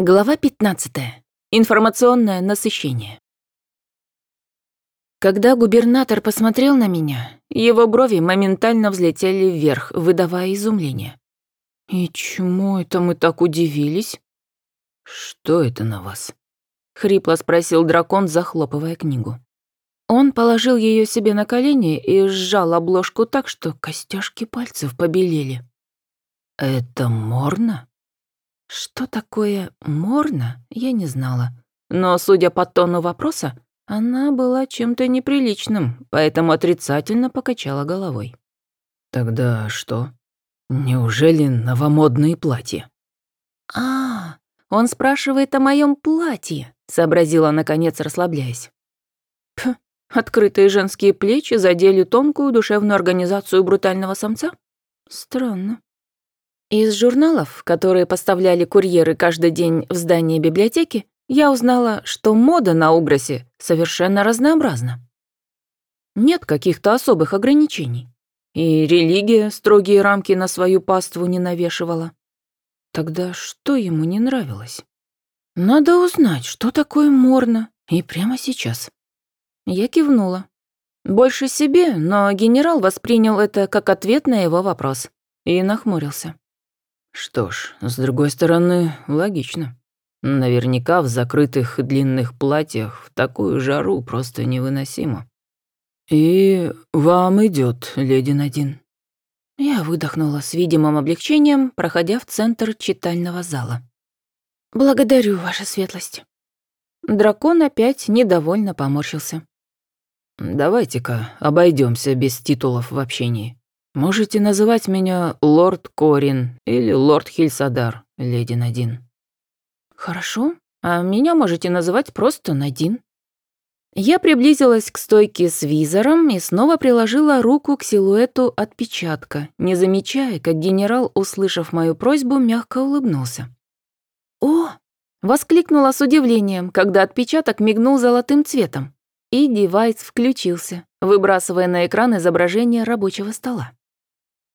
Глава 15. Информационное насыщение. Когда губернатор посмотрел на меня, его брови моментально взлетели вверх, выдавая изумление. «И чему это мы так удивились?» «Что это на вас?» — хрипло спросил дракон, захлопывая книгу. Он положил ее себе на колени и сжал обложку так, что костяшки пальцев побелели. «Это морно?» Что такое «морно» я не знала. Но, судя по тону вопроса, она была чем-то неприличным, поэтому отрицательно покачала головой. «Тогда что? Неужели новомодные платья?» «А, он спрашивает о моем платье», — сообразила, наконец, расслабляясь. Пх, открытые женские плечи задели тонкую душевную организацию брутального самца? Странно. Из журналов, которые поставляли курьеры каждый день в здание библиотеки, я узнала, что мода на Угросе совершенно разнообразна. Нет каких-то особых ограничений. И религия строгие рамки на свою паству не навешивала. Тогда что ему не нравилось? Надо узнать, что такое морно, и прямо сейчас. Я кивнула. Больше себе, но генерал воспринял это как ответ на его вопрос и нахмурился. Что ж, с другой стороны, логично. Наверняка в закрытых длинных платьях в такую жару просто невыносимо. И вам идет, леди Надин. Я выдохнула с видимым облегчением, проходя в центр читального зала. «Благодарю, ваша светлость». Дракон опять недовольно поморщился. «Давайте-ка обойдемся без титулов в общении. Можете называть меня лорд Корин или лорд Хильсадар, леди Надин. Хорошо, а меня можете называть просто Надин. Я приблизилась к стойке с визором и снова приложила руку к силуэту отпечатка, не замечая, как генерал, услышав мою просьбу, мягко улыбнулся. «О!» — воскликнула с удивлением, когда отпечаток мигнул золотым цветом, и девайс включился, выбрасывая на экран изображение рабочего стола.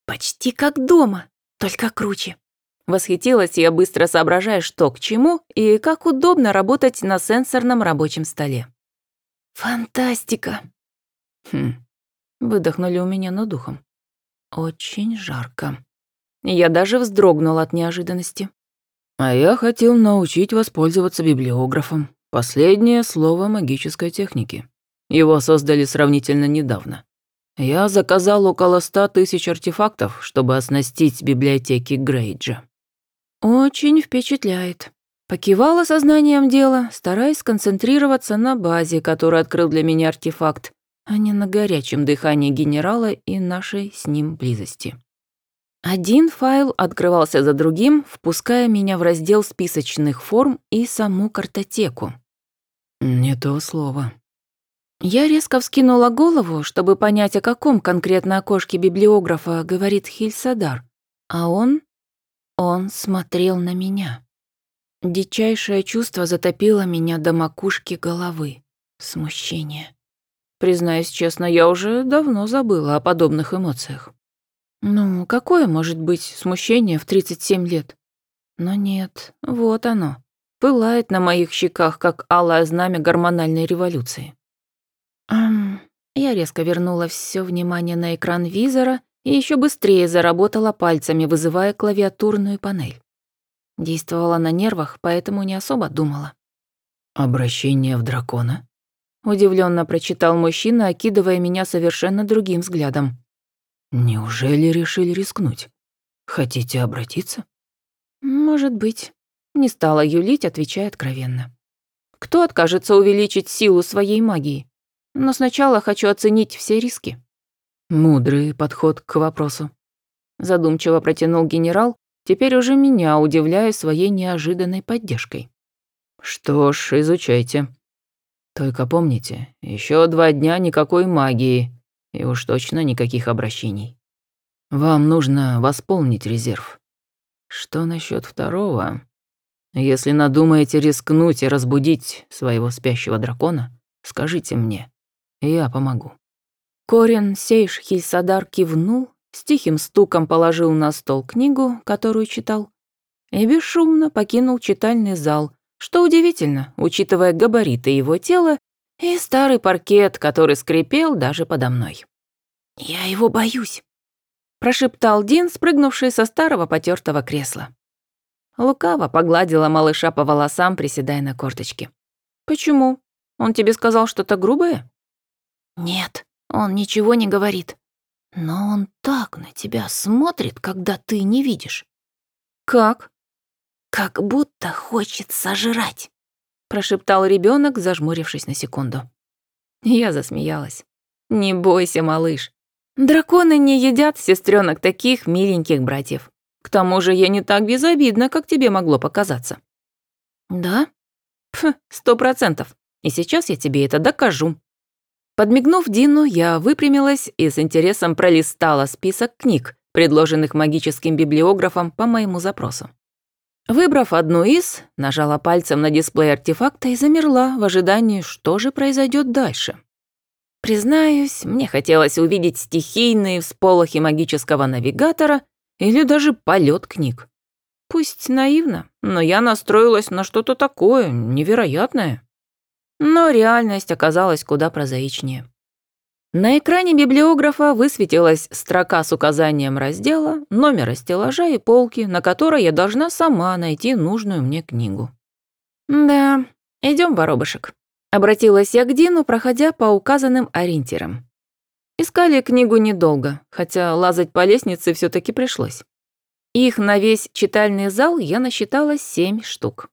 Почти как дома, только круче. Восхитилась я, быстро соображая, что к чему и как удобно работать на сенсорном рабочем столе. Фантастика. Хм. Выдохнули у меня над духом. Очень жарко. Я даже вздрогнула от неожиданности. А я хотел научить вас пользоваться библиографом. Последнее слово магической техники. Его создали сравнительно недавно. Я заказал около ста тысяч артефактов, чтобы оснастить библиотеки Грейджа. Очень впечатляет. Покивала сознанием дела, стараясь сконцентрироваться на базе, которую открыл для меня артефакт, а не на горячем дыхании генерала и нашей с ним близости. Один файл открывался за другим, впуская меня в раздел списочных форм и саму картотеку. «Не то слово», я резко вскинула голову, чтобы понять, о каком конкретно окошке библиографа говорит Хильсадар. А он... он смотрел на меня. Дичайшее чувство затопило меня до макушки головы. Смущение. Признаюсь честно, я уже давно забыла о подобных эмоциях. Ну, какое может быть смущение в 37 лет? Но нет, вот оно. Пылает на моих щеках, как алое знамя гормональной революции. Ам, я резко вернула все внимание на экран визора и еще быстрее заработала пальцами, вызывая клавиатурную панель. Действовала на нервах, поэтому не особо думала. «Обращение в дракона?» Удивленно прочитал мужчина, окидывая меня совершенно другим взглядом. «Неужели решили рискнуть? Хотите обратиться?» «Может быть». Не стала юлить, отвечая откровенно. «Кто откажется увеличить силу своей магии? Но сначала хочу оценить все риски». «Мудрый подход к вопросу», — задумчиво протянул генерал, теперь уже меня удивляя своей неожиданной поддержкой. «Что ж, изучайте. Только помните, еще два дня никакой магии, и уж точно никаких обращений. Вам нужно восполнить резерв. Что насчет второго? Если надумаете рискнуть и разбудить своего спящего дракона, скажите мне. Я помогу». Корин Сейш Хильсадар кивнул, с тихим стуком положил на стол книгу, которую читал, и бесшумно покинул читальный зал, что удивительно, учитывая габариты его тела и старый паркет, который скрипел даже подо мной. «Я его боюсь», — прошептал Дин, спрыгнувший со старого потертого кресла. Лукаво погладила малыша по волосам, приседая на корточке. «Почему? Он тебе сказал что-то грубое?» «Нет, он ничего не говорит. Но он так на тебя смотрит, когда ты не видишь». «Как?» «Как будто хочет сожрать», — прошептал ребенок, зажмурившись на секунду. Я засмеялась. «Не бойся, малыш. Драконы не едят сестренок таких миленьких братьев. К тому же я не так безобидна, как тебе могло показаться». «Да?» «Пф, сто процентов. И сейчас я тебе это докажу». Подмигнув Дину, я выпрямилась и с интересом пролистала список книг, предложенных магическим библиографом по моему запросу. Выбрав одну из, нажала пальцем на дисплей артефакта и замерла в ожидании, что же произойдет дальше. Признаюсь, мне хотелось увидеть стихийные всполохи магического навигатора или даже полет книг. Пусть наивно, но я настроилась на что-то такое невероятное. Но реальность оказалась куда прозаичнее. На экране библиографа высветилась строка с указанием раздела, номера стеллажа и полки, на которой я должна сама найти нужную мне книгу. «Да, идем, воробышек», — обратилась я к Дину, проходя по указанным ориентирам. Искали книгу недолго, хотя лазать по лестнице все таки пришлось. Их на весь читальный зал я насчитала семь штук.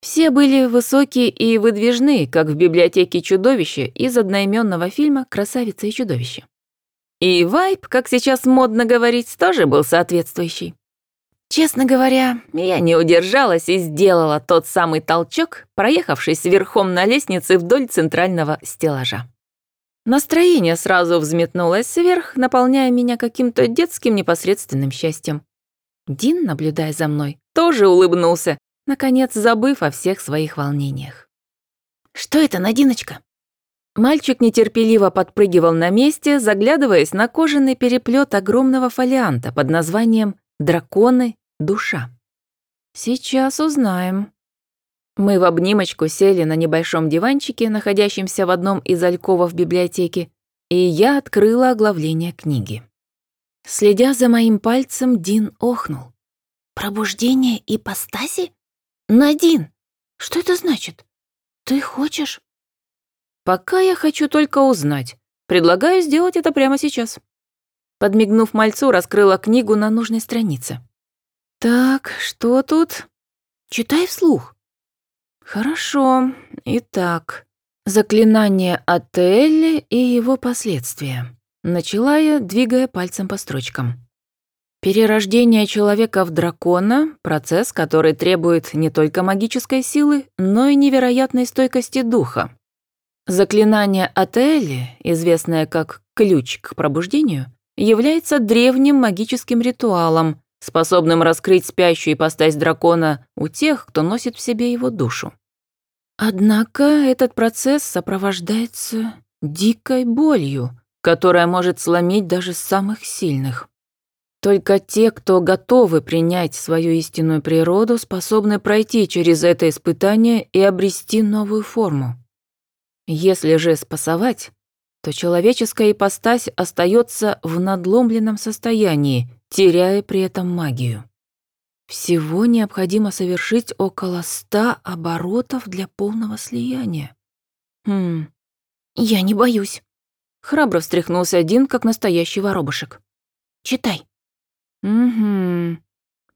Все были высокие и выдвижные, как в библиотеке чудовища из одноименного фильма «Красавица и чудовище». И вайб, как сейчас модно говорить, тоже был соответствующий. Честно говоря, я не удержалась и сделала тот самый толчок, проехавшись верхом на лестнице вдоль центрального стеллажа. Настроение сразу взметнулось вверх, наполняя меня каким-то детским непосредственным счастьем. Дин, наблюдая за мной, тоже улыбнулся, наконец забыв о всех своих волнениях. «Что это, Надиночка?» Мальчик нетерпеливо подпрыгивал на месте, заглядываясь на кожаный переплет огромного фолианта под названием «Драконы. Душа». «Сейчас узнаем». Мы в обнимочку сели на небольшом диванчике, находящемся в одном из альковов библиотеки, и я открыла оглавление книги. Следя за моим пальцем, Дин охнул. «Пробуждение ипостаси?» «Надин, что это значит? Ты хочешь?» «Пока я хочу только узнать. Предлагаю сделать это прямо сейчас». Подмигнув мальцу, раскрыла книгу на нужной странице. «Так, что тут?» «Читай вслух». «Хорошо. Итак, заклинание Отелли и его последствия». Начала я, двигая пальцем по строчкам. Перерождение человека в дракона – процесс, который требует не только магической силы, но и невероятной стойкости духа. Заклинание Атели, известное как «ключ к пробуждению», является древним магическим ритуалом, способным раскрыть спящую ипостась дракона у тех, кто носит в себе его душу. Однако этот процесс сопровождается дикой болью, которая может сломить даже самых сильных. Только те, кто готовы принять свою истинную природу, способны пройти через это испытание и обрести новую форму. Если же спасовать, то человеческая ипостась остается в надломленном состоянии, теряя при этом магию. Всего необходимо совершить около ста оборотов для полного слияния. Хм, я не боюсь. Храбро встряхнулся один, как настоящий воробушек. Читай. «Угу».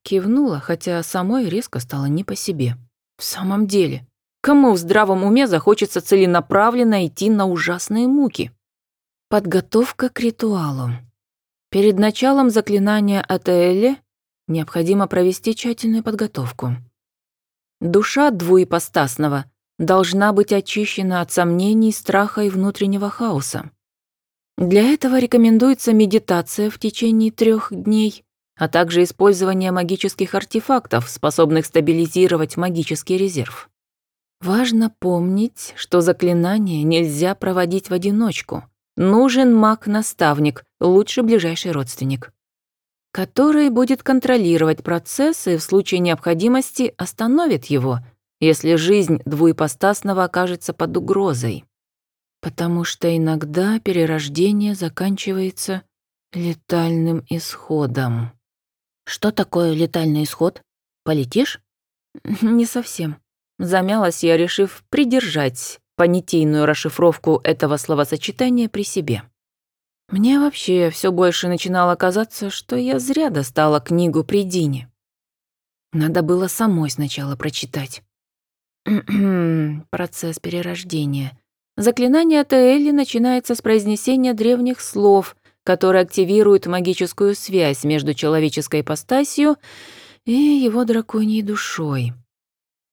Кивнула, хотя самой резко стало не по себе. «В самом деле, кому в здравом уме захочется целенаправленно идти на ужасные муки?» Подготовка к ритуалу. Перед началом заклинания Атеэле необходимо провести тщательную подготовку. Душа двуепостасного должна быть очищена от сомнений, страха и внутреннего хаоса. Для этого рекомендуется медитация в течение трех дней, а также использование магических артефактов, способных стабилизировать магический резерв. Важно помнить, что заклинание нельзя проводить в одиночку. Нужен маг-наставник, лучше ближайший родственник. который будет контролировать процесс и в случае необходимости остановит его, если жизнь двуепостасного окажется под угрозой. Потому что иногда перерождение заканчивается летальным исходом. Что такое летальный исход? Полетишь? Не совсем. Замялась я, решив придержать понятийную расшифровку этого словосочетания при себе. Мне вообще все больше начинало казаться, что я зря достала книгу при Дине. Надо было самой сначала прочитать. Процесс перерождения. Заклинание Таэлли начинается с произнесения древних слов, которые активируют магическую связь между человеческой ипостасью и его драконьей душой.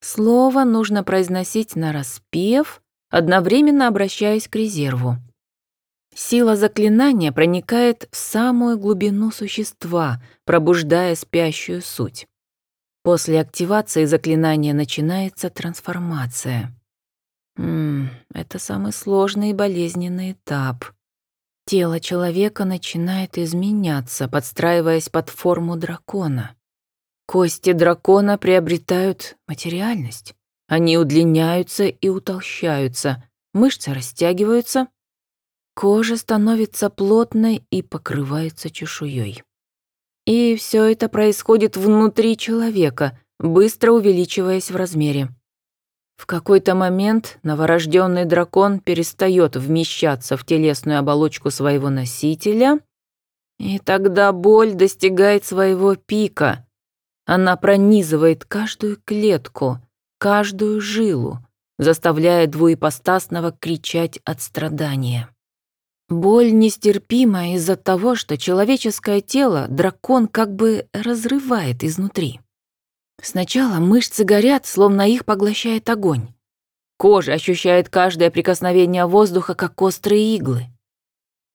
Слово нужно произносить на распев, одновременно обращаясь к резерву. Сила заклинания проникает в самую глубину существа, пробуждая спящую суть. После активации заклинания начинается трансформация. Ммм, это самый сложный и болезненный этап. Тело человека начинает изменяться, подстраиваясь под форму дракона. Кости дракона приобретают материальность. Они удлиняются и утолщаются, мышцы растягиваются, Кожа становится плотной и покрывается чешуей. И все это происходит внутри человека, быстро увеличиваясь в размере. В какой-то момент новорожденный дракон перестает вмещаться в телесную оболочку своего носителя, и тогда боль достигает своего пика. Она пронизывает каждую клетку, каждую жилу, заставляя двуепостасного кричать от страдания. Боль нестерпима из-за того, что человеческое тело дракон как бы разрывает изнутри. Сначала мышцы горят, словно их поглощает огонь. Кожа ощущает каждое прикосновение воздуха, как острые иглы.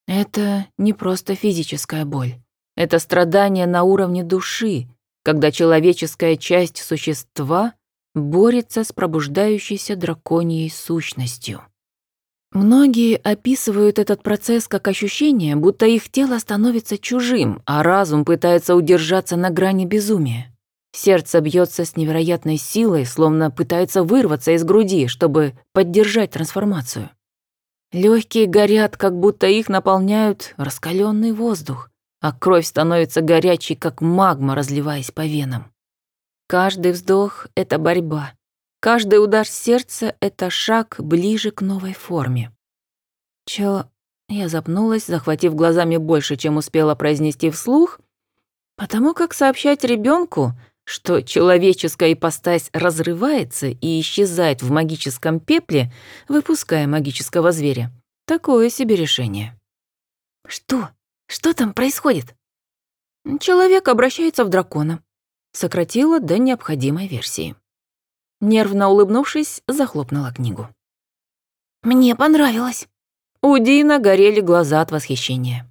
Это не просто физическая боль. Это страдание на уровне души, когда человеческая часть существа борется с пробуждающейся драконьей сущностью. Многие описывают этот процесс как ощущение, будто их тело становится чужим, а разум пытается удержаться на грани безумия. Сердце бьется с невероятной силой, словно пытается вырваться из груди, чтобы поддержать трансформацию. Легкие горят, как будто их наполняют раскаленный воздух, а кровь становится горячей, как магма, разливаясь по венам. Каждый вздох — это борьба, Каждый удар сердца — это шаг ближе к новой форме. Чё... Я запнулась, захватив глазами больше, чем успела произнести вслух, потому как сообщать ребенку, что человеческая ипостась разрывается и исчезает в магическом пепле, выпуская магического зверя, такое себе решение. «Что? Что там происходит?» «Человек обращается в дракона», сократила до необходимой версии. Нервно улыбнувшись, захлопнула книгу. «Мне понравилось». У Дина горели глаза от восхищения.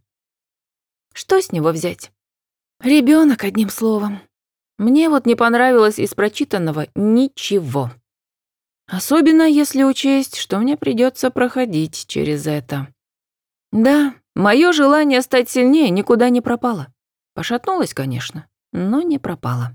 Что с него взять? Ребенок, одним словом. Мне вот не понравилось из прочитанного ничего. Особенно если учесть, что мне придется проходить через это. Да, мое желание стать сильнее никуда не пропало. Пошатнулось, конечно, но не пропало.